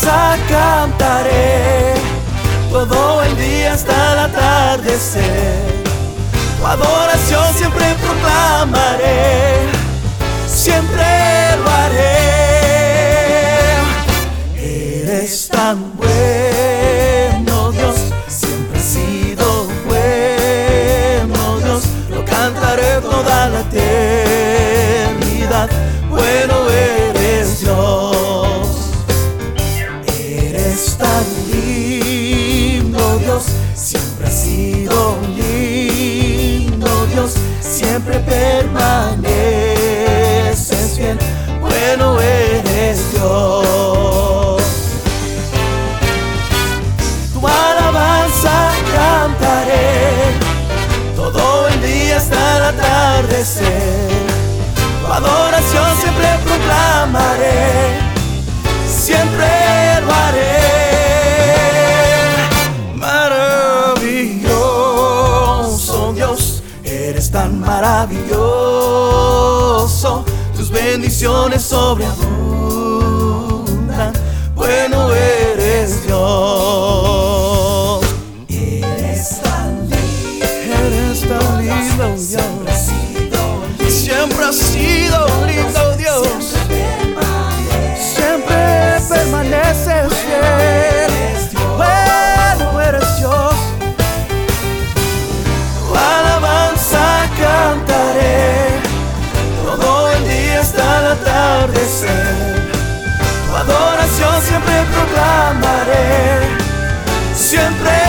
casa cantaré eh. todo el día hasta el atardecer. Tu adoración siempre proclamaré, siempre lo haré. Eres tan bueno, Dios, siempre has sido bueno, Dios. Lo cantaré toda la eternidad. Bueno eres Dios. silencio. Tu alabanza cantaré todo el día hasta el atardecer. Tu adoración siempre proclamaré, siempre lo haré. Maravilloso Dios, eres tan maravilloso, tus bendiciones sobre amor. amaré siempre.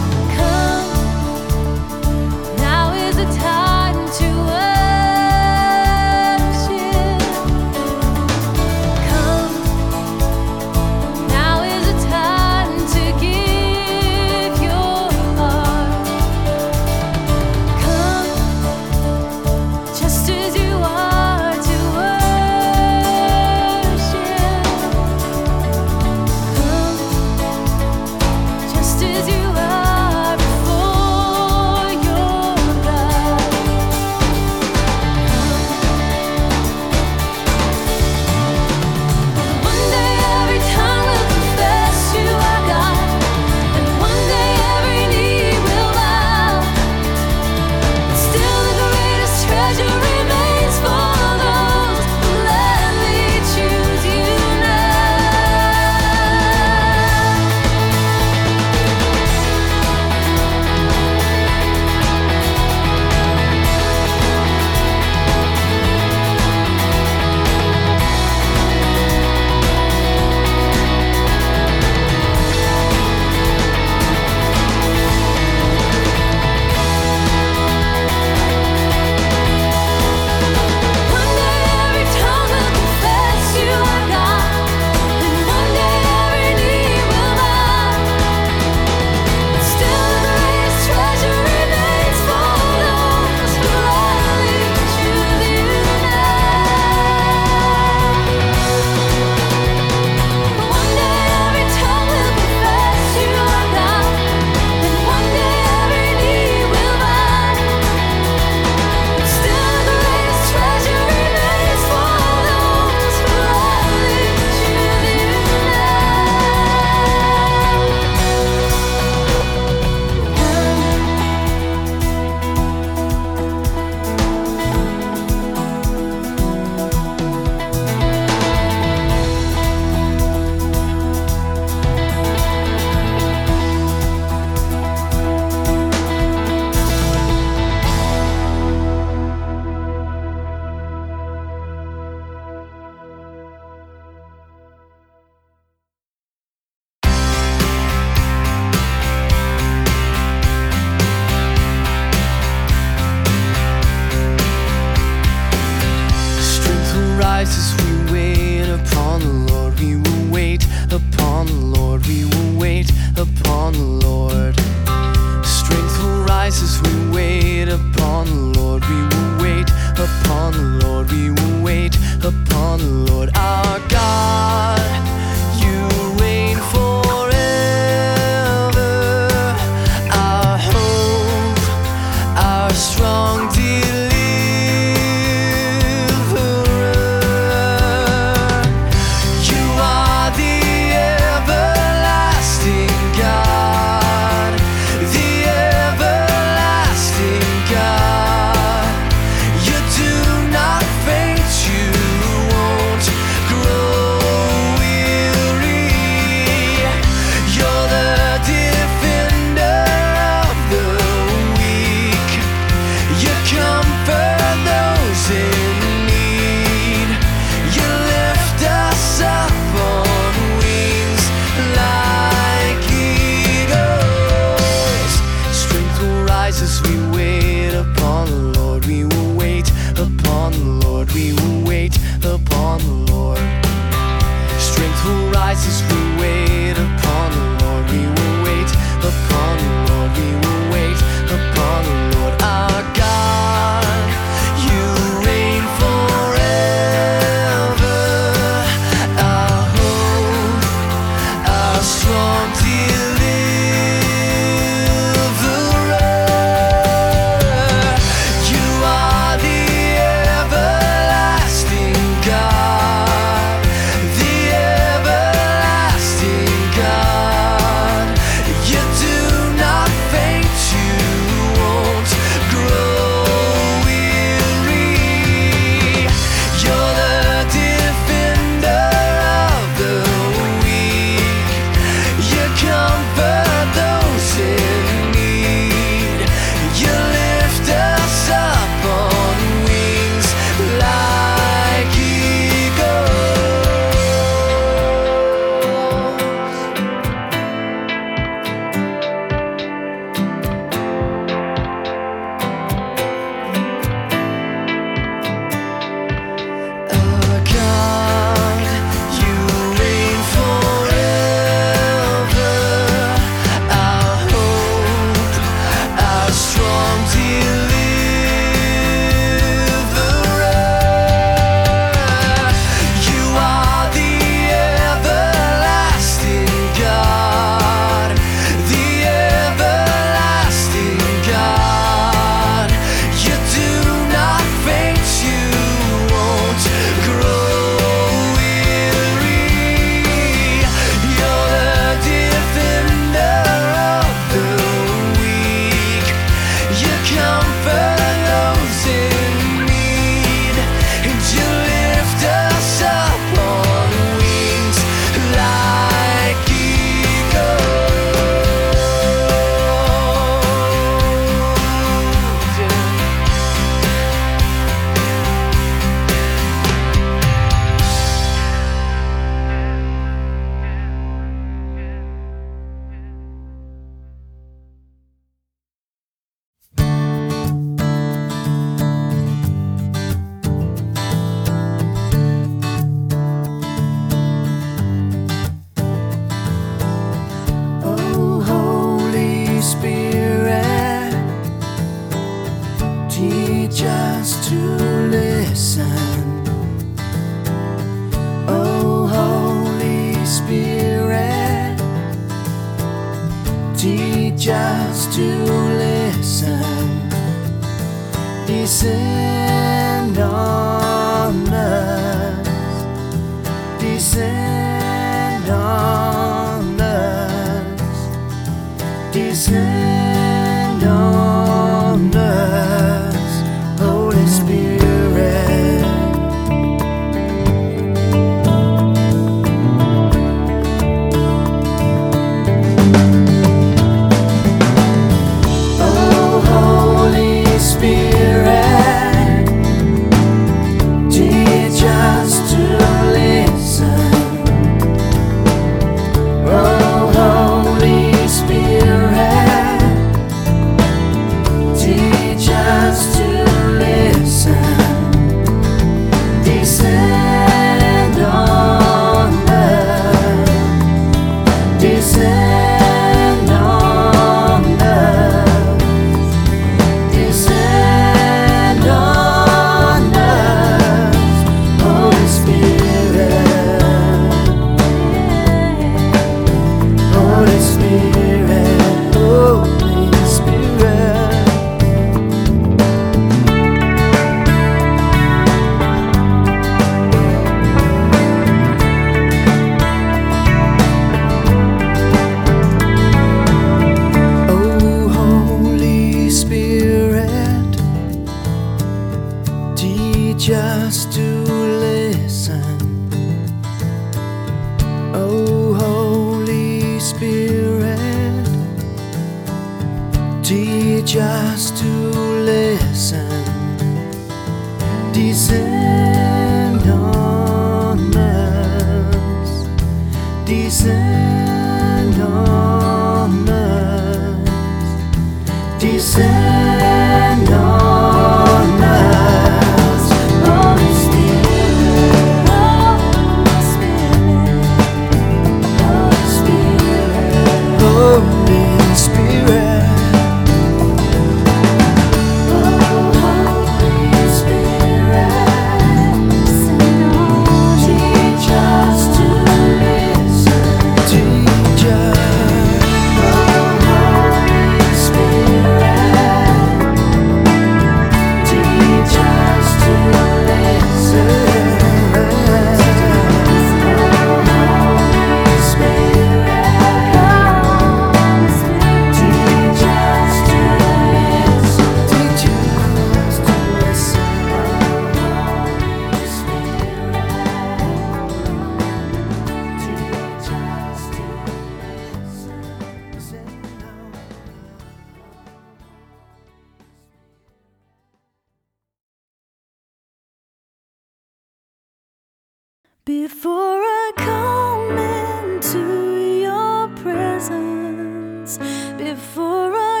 Before I come into your presence, before I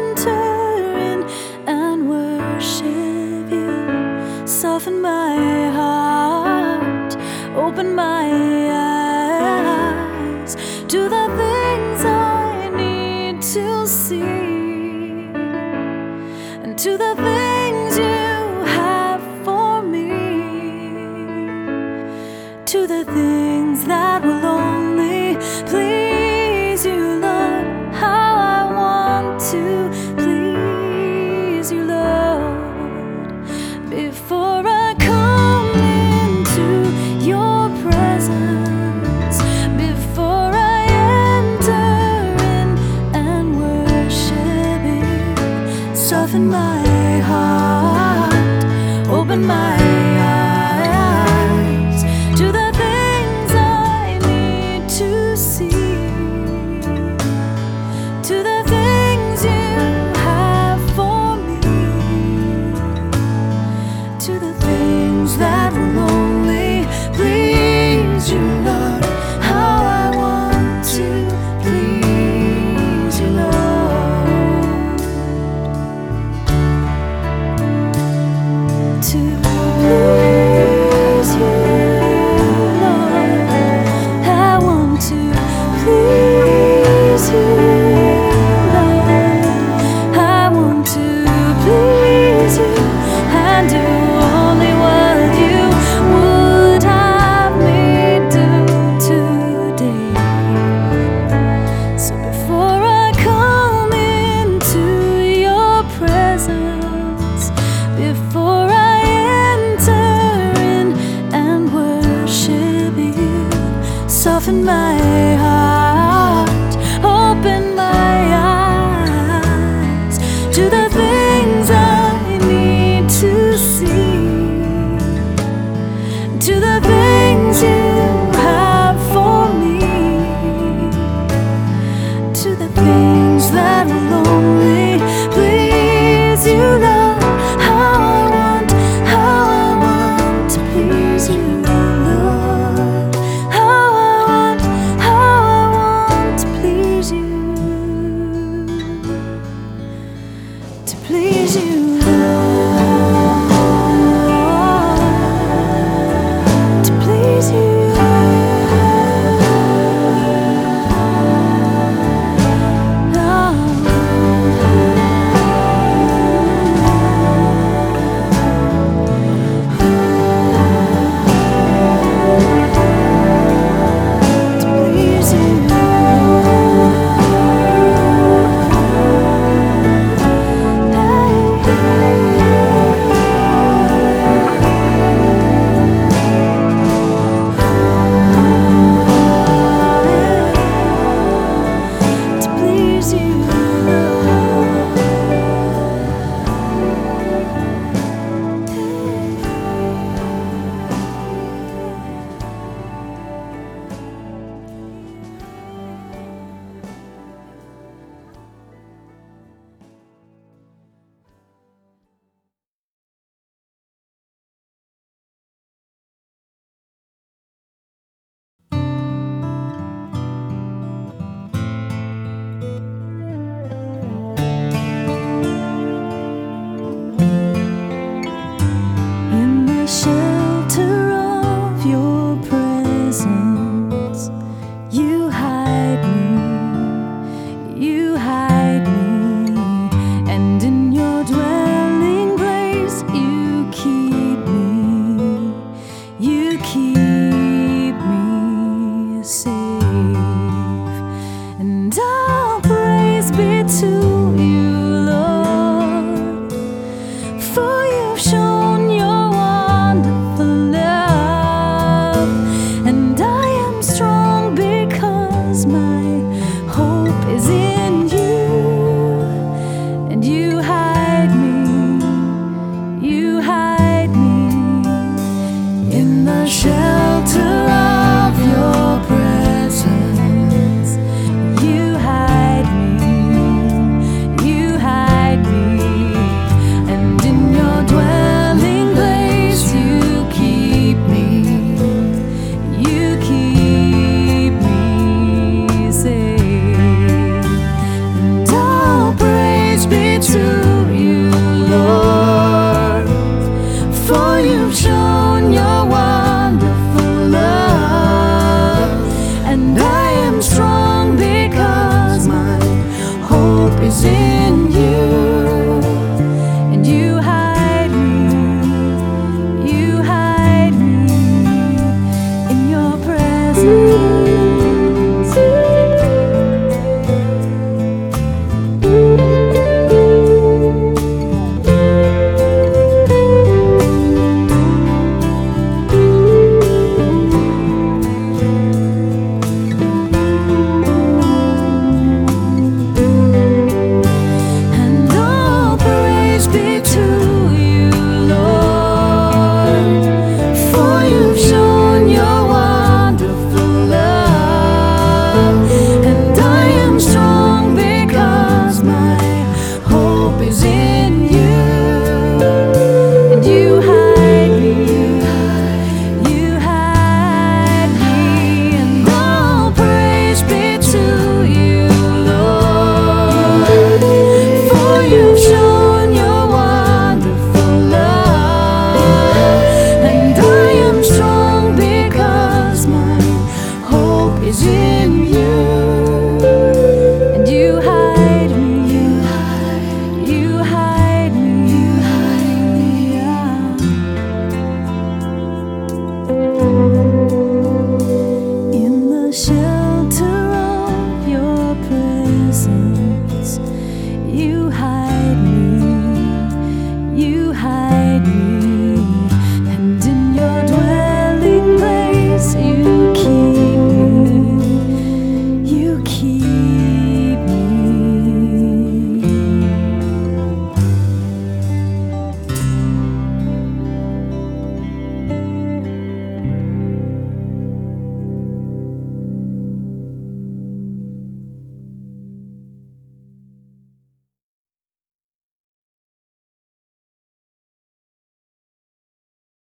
enter in and worship you, soften my heart, open my eyes. To the things I need to see. And to the